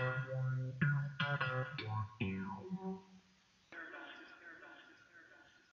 Yeah.